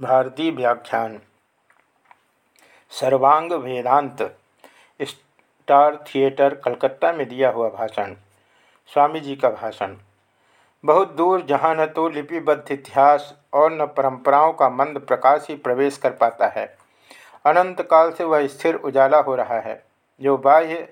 भारतीय व्याख्यान। सर्वांग वेदांत, स्टार थिएटर कलकत्ता में दिया हुआ भाषण स्वामी जी का भाषण। बहुत दूर जहाँ न तो लिपिबद्ध इतिहास और न परंपराओं का मंद प्रकाश ही प्रवेश कर पाता है। अनंत काल से वह स्थिर उजाला हो रहा है। जो बाह्य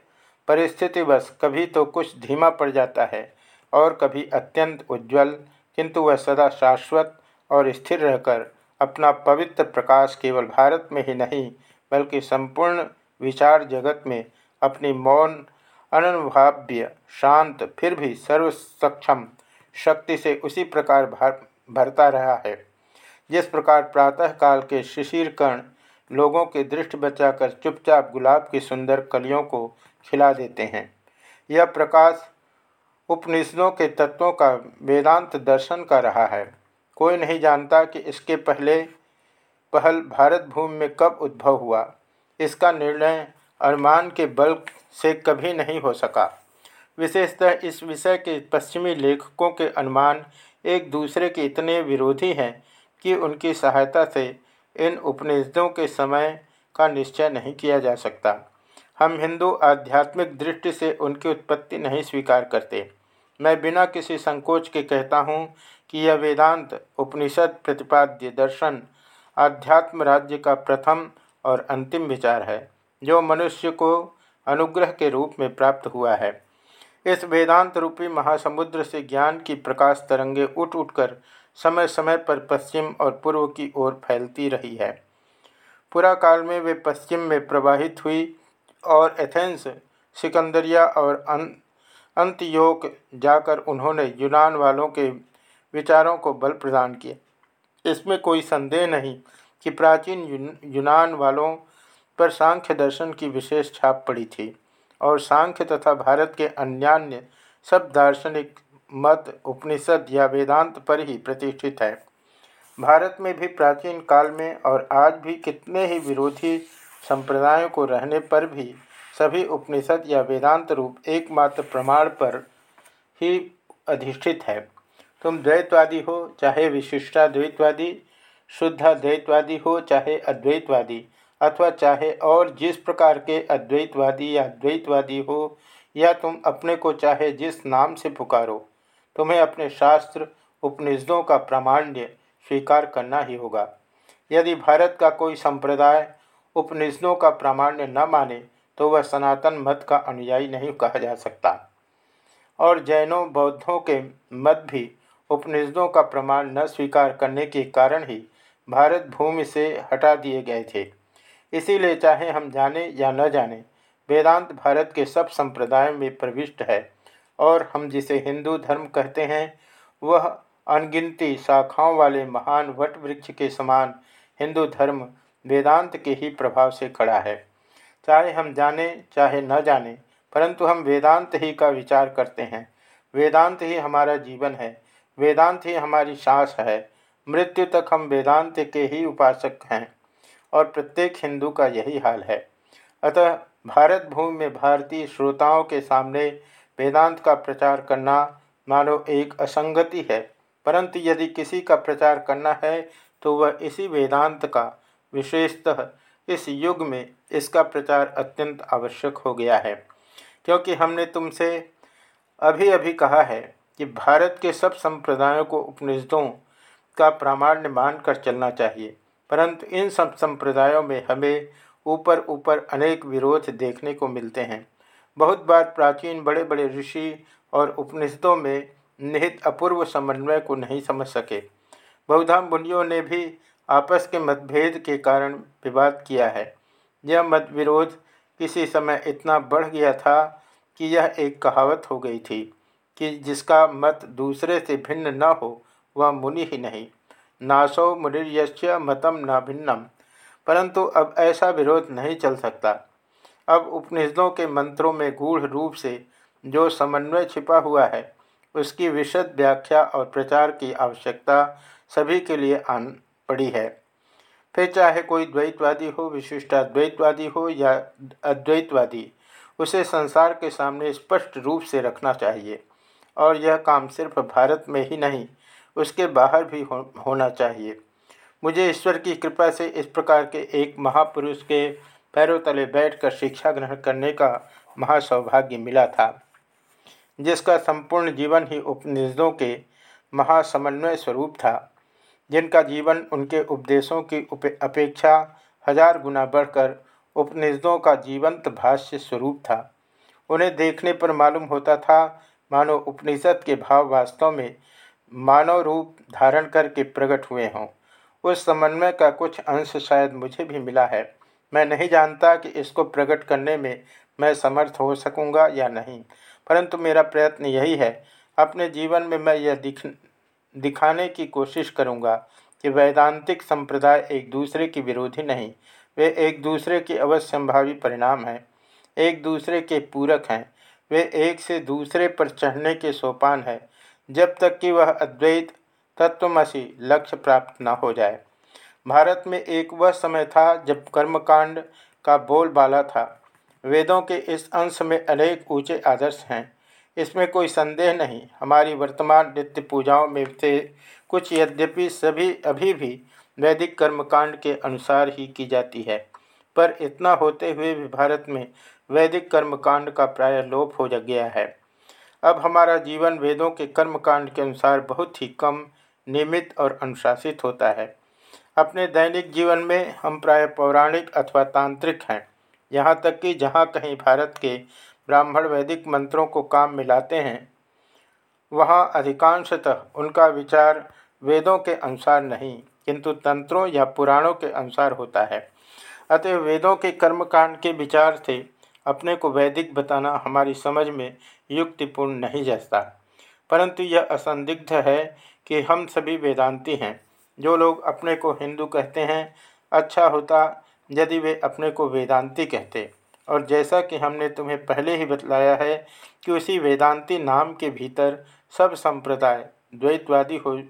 परिस्थितिवश कभी तो कुछ धीमा पड़ जाता है और कभी अत्यंत उज्ज्वल, किंतु वह सदा शाश्वत और स्थिर रहकर अपना पवित्र प्रकाश केवल भारत में ही नहीं, बल्कि संपूर्ण विचार जगत में अपनी मौन अनुभव्य शांत, फिर भी सर्व सक्षम शक्ति से उसी प्रकार भर, भरता रहा है। जिस प्रकार प्रातःकाल के शिशिर कर्ण लोगों के दृष्टि बचाकर चुपचाप गुलाब की सुंदर कलियों को खिला देते हैं, यह प्रकाश उपनिषदों के तत्वों का वेदांत दर्शन का रहा है। कोई नहीं जानता कि इसके पहले पहल भारत भूमि में कब उद्भव हुआ। इसका निर्णय अनुमान के बल से कभी नहीं हो सका। विशेषतः इस विषय के पश्चिमी लेखकों के अनुमान एक दूसरे के इतने विरोधी हैं कि उनकी सहायता से इन उपनिषदों के समय का निश्चय नहीं किया जा सकता। हम हिंदू आध्यात्मिक दृष्टि से उनकी उत्पत्ति नहीं स्वीकार करते। मैं बिना किसी संकोच के कहता हूँ कि यह वेदांत, उपनिषद, प्रतिपाद्य, दर्शन, आध्यात्म राज्य का प्रथम और अंतिम विचार है, जो मनुष्य को अनुग्रह के रूप में प्राप्त हुआ है। इस वेदांत रूपी महासमुद्र से ज्ञान की प्रकाश तरंगे उठ उठकर समय समय पर पश्चिम और पूर्व की ओर फैलती रही है। पूरा काल में वे पश्चिम में प्रवाहित हुई और एथेंस, सिकंदरिया और अंत अंतयोग जाकर उन्होंने यूनान वालों के विचारों को बल प्रदान किया इसमें कोई संदेह नहीं कि प्राचीन यूनान वालों पर सांख्य दर्शन की विशेष छाप पड़ी थी और सांख्य तथा भारत के अन्यान्य सब दार्शनिक मत, उपनिषद या वेदांत पर ही प्रतिष्ठित है। भारत में भी प्राचीन काल में और आज भी कितने ही विरोधी संप्रदायों को रहने पर भी सभी उपनिषद या वेदांत रूप एकमात्र प्रमाण पर ही अधिष्ठित है। तुम द्वैतवादी हो, चाहे विशिष्टाद्वैतवादी शुद्धाद्वैतवादी हो, चाहे अद्वैतवादी, अथवा चाहे और जिस प्रकार के अद्वैतवादी या द्वैतवादी हो, या तुम अपने को चाहे जिस नाम से पुकारो, तुम्हें अपने शास्त्र, उपनिषदों का प्रामाण्य स्वीकार करना ही होगा। यदि भारत का कोई संप्रदाय उपनिषदों का प्रामाण्य न माने तो वह सनातन मत का अनुयायी नहीं कहा जा सकता। और जैनों, बौद्धों के मत भी उपनिषदों का प्रमाण न स्वीकार करने के कारण ही भारत भूमि से हटा दिए गए थे। इसीलिए चाहे हम जाने या न जाने, वेदांत भारत के सब संप्रदायों में प्रविष्ट है और हम जिसे हिंदू धर्म कहते हैं, वह अनगिनती शाखाओं वाले महान वट वृक्ष के समान हिंदू धर्म वेदांत के ही प्रभाव से खड़ा है। चाहे हम जाने, चाहे न जाने, परंतु हम वेदांत ही का विचार करते हैं। वेदांत ही हमारा जीवन है। वेदांत ही हमारी सांस है। मृत्यु तक हम वेदांत के ही उपासक हैं और प्रत्येक हिंदू का यही हाल है। अतः भारत भूमि में भारतीय श्रोताओं के सामने वेदांत का प्रचार करना मानो एक असंगति है। परंतु यदि किसी का प्रचार करना है तो वह इसी वेदांत का, विशेषतः इस युग में इसका प्रचार अत्यंत आवश्यक हो गया है। क्योंकि हमने तुमसे अभी अभी कहा है कि भारत के सब संप्रदायों को उपनिषदों का प्रामाण्य मानकर चलना चाहिए। परंतु इन सब संप्रदायों में हमें ऊपर ऊपर अनेक विरोध देखने को मिलते हैं। बहुत बार प्राचीन बड़े बड़े ऋषि और उपनिषदों में निहित अपूर्व समन्वय को नहीं समझ सके। बहुधा मुनियों ने भी आपस के मतभेद के कारण विवाद किया है। यह मत विरोध किसी समय इतना बढ़ गया था कि यह एक कहावत हो गई थी। कि जिसका मत दूसरे से भिन्न न हो, वह मुनि ही नहीं। नासो मुनिर्यश्च मतम न भिन्नम। परंतु अब ऐसा विरोध नहीं चल सकता। अब उपनिषदों के मंत्रों में गूढ़ रूप से जो समन्वय छिपा हुआ है, उसकी विशद व्याख्या और प्रचार की आवश्यकता सभी के लिए आन पड़ी है। फिर चाहे कोई द्वैतवादी हो विशिष्टाद्वैतवादी हो या अद्वैतवादी, उसे संसार के सामने स्पष्ट रूप से रखना चाहिए। और यह काम सिर्फ़ भारत में ही नहीं उसके बाहर भी हो, होना चाहिए। मुझे ईश्वर की कृपा से इस प्रकार के एक महापुरुष के पैरों तले बैठकर शिक्षा ग्रहण करने का महासौभाग्य मिला था जिसका संपूर्ण जीवन ही उपनिषदों के महासमन्वय स्वरूप था जिनका जीवन उनके उपदेशों की अपेक्षा हज़ार गुना बढ़कर उपनिषदों का जीवंत भाष्य स्वरूप था। उन्हें देखने पर मालूम होता था मानो उपनिषद के भाव वास्तव में मानव रूप धारण करके प्रकट हुए हों। उस समन्वय का कुछ अंश शायद मुझे भी मिला है। मैं नहीं जानता कि इसको प्रकट करने में मैं समर्थ हो सकूँगा या नहीं, परंतु मेरा प्रयत्न यही है। अपने जीवन में मैं यह दिख, दिखाने की कोशिश करूँगा कि वैदांतिक संप्रदाय एक दूसरे की विरोधी नहीं, वे एक दूसरे के अवश्यंभावी परिणाम हैं, एक दूसरे के पूरक हैं। वे एक से दूसरे पर चढ़ने के सोपान है। जब तक कि वह अद्वैत तत्वमसी लक्ष्य प्राप्त न हो जाए। भारत में एक वह समय था जब कर्मकांड का बोलबाला था। वेदों के इस अंश में अनेक ऊँचे आदर्श हैं। इसमें कोई संदेह नहीं, हमारी वर्तमान नित्य पूजाओं में से कुछ यद्यपि सभी अभी भी वैदिक कर्मकांड के अनुसार ही की जाती है। पर इतना होते हुए भी भारत में वैदिक कर्मकांड का प्राय लोप हो गया है। अब हमारा जीवन वेदों के कर्मकांड के अनुसार बहुत ही कम, नियमित और अनुशासित होता है। अपने दैनिक जीवन में हम प्राय पौराणिक अथवा तांत्रिक हैं। यहाँ तक कि जहाँ कहीं भारत के ब्राह्मण वैदिक मंत्रों को काम मिलाते हैं, वहाँ अधिकांशतः उनका विचार वेदों के अनुसार नहीं, किंतु तंत्रों या पुराणों के अनुसार होता है। अतः वेदों के कर्मकांड के विचार से अपने को वैदिक बताना हमारी समझ में युक्तिपूर्ण नहीं जैसा। परंतु यह असंदिग्ध है कि हम सभी वेदांती हैं। जो लोग अपने को हिंदू कहते हैं अच्छा होता यदि वे अपने को वेदांती कहते। और जैसा कि हमने तुम्हें पहले ही बतलाया है कि उसी वेदांती नाम के भीतर सब संप्रदाय द्वैतवादी हो,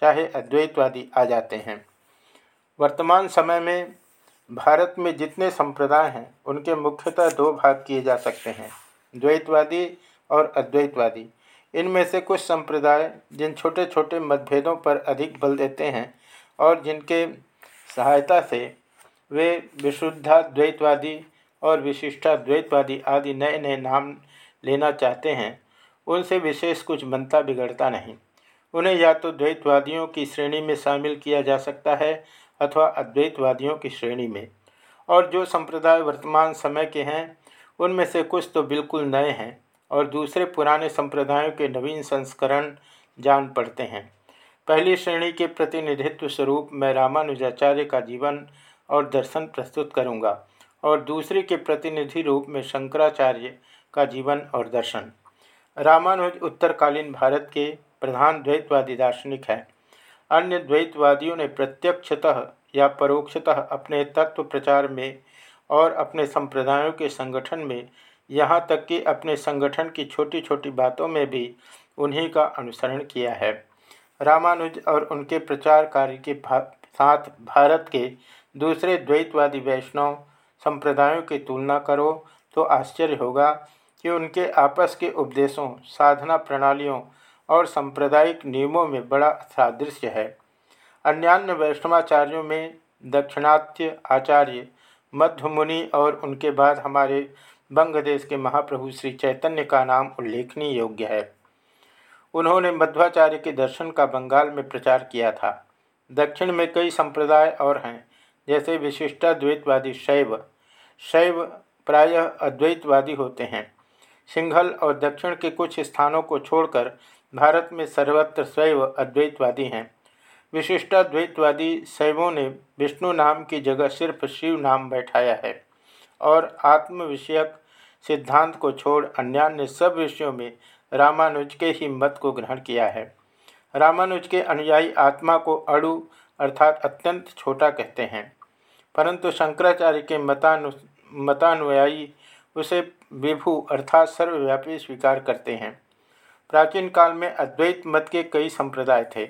चाहे अद्वैतवादी आ जाते हैं। वर्तमान समय में भारत में जितने संप्रदाय हैं, उनके मुख्यतः दो भाग किए जा सकते हैं, द्वैतवादी और अद्वैतवादी। इनमें से कुछ संप्रदाय, जिन छोटे छोटे मतभेदों पर अधिक बल देते हैं और जिनके सहायता से वे विशुद्धाद्वैतवादी और विशिष्टाद्वैतवादी आदि नए नए नाम लेना चाहते हैं, उनसे विशेष कुछ बनता बिगड़ता नहीं। उन्हें या तो द्वैतवादियों की श्रेणी में शामिल किया जा सकता है अथवा अद्वैतवादियों की श्रेणी में। और जो संप्रदाय वर्तमान समय के हैं, उनमें से कुछ तो बिल्कुल नए हैं और दूसरे पुराने संप्रदायों के नवीन संस्करण जान पड़ते हैं। पहली श्रेणी के प्रतिनिधित्व स्वरूप मैं रामानुजाचार्य का जीवन और दर्शन प्रस्तुत करूँगा और दूसरे के प्रतिनिधि रूप में शंकराचार्य का जीवन और दर्शन। रामानुज उत्तरकालीन भारत के प्रधान द्वैतवादी दार्शनिक है। अन्य द्वैतवादियों ने प्रत्यक्षतः या परोक्षतः अपने तत्व प्रचार में और अपने संप्रदायों के संगठन में, यहाँ तक कि अपने संगठन की छोटी छोटी बातों में भी उन्हीं का अनुसरण किया है। रामानुज और उनके प्रचार कार्य के साथ भारत के दूसरे द्वैतवादी वैष्णव संप्रदायों की तुलना करो तो आश्चर्य होगा कि उनके आपस के उपदेशों, साधना प्रणालियों और सांप्रदायिक नियमों में बड़ा सादृश्य है। अन्यान्य वैष्णवाचार्यों में दक्षिणात्य आचार्य, मध्यमुनि और उनके बाद हमारे बंगदेश के महाप्रभु श्री चैतन्य का नाम उल्लेखनीय योग्य है। उन्होंने मध्वाचार्य के दर्शन का बंगाल में प्रचार किया था। दक्षिण में कई संप्रदाय और हैं, जैसे विशिष्टाद्वैतवादी शैव। शैव प्रायः अद्वैतवादी होते हैं। सिंघल और दक्षिण के कुछ स्थानों को छोड़कर भारत में सर्वत्र शैव अद्वैतवादी हैं। विशिष्टाद्वैतवादी शैवों ने विष्णु नाम की जगह सिर्फ़ शिव नाम बैठाया है और आत्म विषयक सिद्धांत को छोड़ अन्यान्य सब विषयों में रामानुज के ही मत को ग्रहण किया है। रामानुज के अनुयायी आत्मा को अड़ु अर्थात अत्यंत छोटा कहते हैं। परंतु शंकराचार्य के मतानु, मतानुयायी उसे विभु अर्थात सर्वव्यापी स्वीकार करते हैं। प्राचीन काल में अद्वैत मत के कई संप्रदाय थे।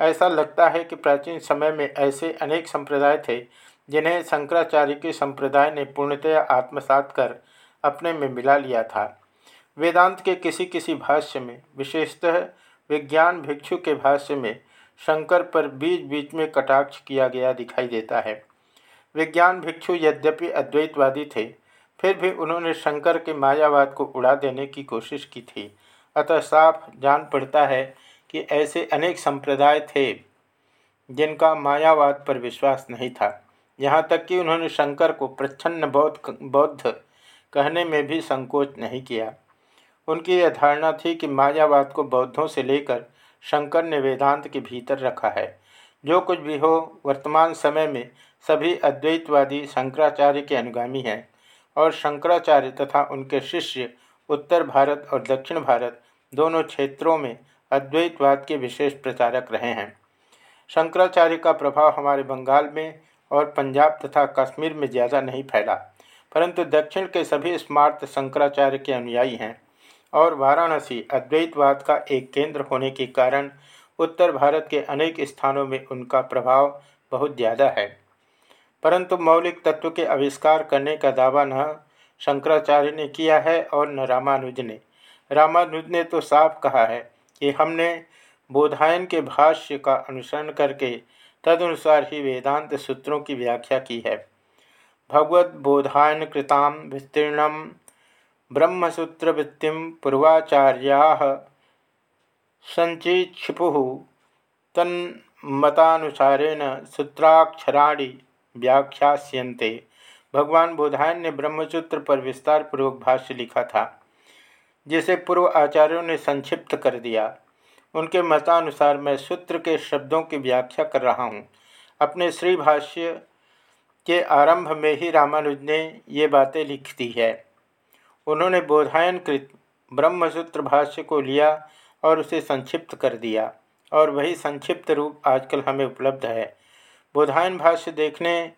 ऐसा लगता है कि प्राचीन समय में ऐसे अनेक संप्रदाय थे, जिन्हें शंकराचार्य के संप्रदाय ने पूर्णतया आत्मसात कर अपने में मिला लिया था। वेदांत के किसी किसी भाष्य में, विशेषतः विज्ञान भिक्षु के भाष्य में, शंकर पर बीच बीच में कटाक्ष किया गया दिखाई देता है। विज्ञान भिक्षु यद्यपि अद्वैतवादी थे, फिर भी उन्होंने शंकर के मायावाद को उड़ा देने की कोशिश की थी। अतः साफ़ जान पड़ता है कि ऐसे अनेक संप्रदाय थे, जिनका मायावाद पर विश्वास नहीं था। यहाँ तक कि उन्होंने शंकर को प्रच्छन्न बौद्ध बौद्ध कहने में भी संकोच नहीं किया। उनकी यह धारणा थी कि मायावाद को बौद्धों से लेकर शंकर ने वेदांत के भीतर रखा है। जो कुछ भी हो, वर्तमान समय में सभी अद्वैतवादी शंकराचार्य के अनुगामी हैं और शंकराचार्य तथा उनके शिष्य उत्तर भारत और दक्षिण भारत दोनों क्षेत्रों में अद्वैतवाद के विशेष प्रचारक रहे हैं। शंकराचार्य का प्रभाव हमारे बंगाल में और पंजाब तथा कश्मीर में ज़्यादा नहीं फैला, परंतु दक्षिण के सभी स्मार्ट शंकराचार्य के अनुयायी हैं और वाराणसी अद्वैतवाद का एक केंद्र होने के कारण उत्तर भारत के अनेक स्थानों में उनका प्रभाव बहुत ज़्यादा है। परंतु मौलिक तत्व के आविष्कार करने का दावा न शंकराचार्य ने किया है और न रामानुज ने। रामानुज ने तो साफ़ कहा है कि हमने बोधायन के भाष्य का अनुसरण करके तदनुसार ही वेदांत सूत्रों की व्याख्या की है। भगवत बोधायन कृताम विस्तीर्ण ब्रह्मसूत्रवृत्ति पूर्वाचार्या संचिक्षिपु तन्मतानुसारेण सूत्राक्षराणि व्याख्यास्यन्ते। भगवान बोधायन ने ब्रह्मसूत्र पर विस्तार पूर्वक भाष्य लिखा था। जिसे पूर्व आचार्यों ने संक्षिप्त कर दिया। उनके मतानुसार मैं सूत्र के शब्दों की व्याख्या कर रहा हूँ। अपने श्री भाष्य के आरंभ में ही रामानुज ने ये बातें लिख दी है। उन्होंने बोधायन कृत ब्रह्मसूत्र भाष्य को लिया और उसे संक्षिप्त कर दिया और वही संक्षिप्त रूप आजकल हमें उपलब्ध है। बोधायन भाष्य देखने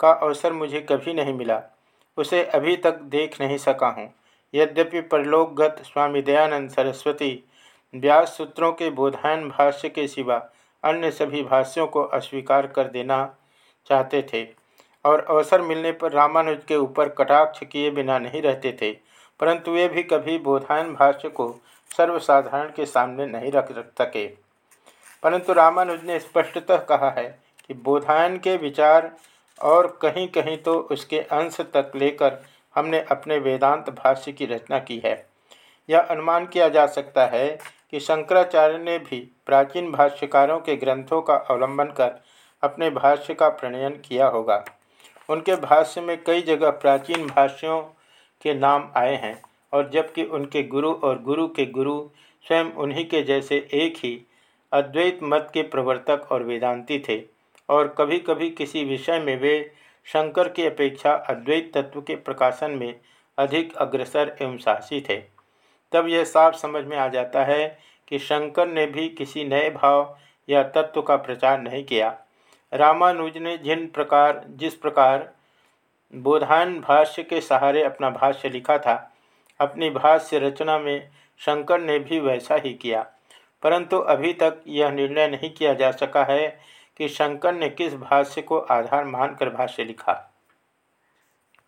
का अवसर मुझे कभी नहीं मिला। उसे अभी तक देख नहीं सका हूँ। यद्यपि परलोकगत स्वामी दयानंद सरस्वती व्यास सूत्रों के बोधायन भाष्य के सिवा अन्य सभी भाष्यों को अस्वीकार कर देना चाहते थे और अवसर मिलने पर रामानुज के ऊपर कटाक्ष किए बिना नहीं रहते थे, परंतु वे भी कभी बोधायन भाष्य को सर्वसाधारण के सामने नहीं रख सके। परंतु रामानुज ने स्पष्टतः कहा है कि बोधायन के विचार और कहीं कहीं तो उसके अंश तक लेकर हमने अपने वेदांत भाष्य की रचना की है। यह अनुमान किया जा सकता है कि शंकराचार्य ने भी प्राचीन भाष्यकारों के ग्रंथों का अवलंबन कर अपने भाष्य का प्रणयन किया होगा। उनके भाष्य में कई जगह प्राचीन भाष्यों के नाम आए हैं और जबकि उनके गुरु और गुरु के गुरु स्वयं उन्हीं के जैसे एक ही अद्वैत मत के प्रवर्तक और वेदांती थे और कभी कभी किसी विषय में वे शंकर की अपेक्षा अद्वैत तत्व के प्रकाशन में अधिक अग्रसर एवं साहसी थे। तब यह साफ़ समझ में आ जाता है कि शंकर ने भी किसी नए भाव या तत्व का प्रचार नहीं किया। रामानुज ने जिन प्रकार, जिस प्रकार बोधान भाष्य के सहारे अपना भाष्य लिखा था, अपनी भाष्य रचना में शंकर ने भी वैसा ही किया। परंतु अभी तक यह निर्णय नहीं किया जा सका है कि शंकर ने किस भाष्य को आधार मानकर भाष्य लिखा।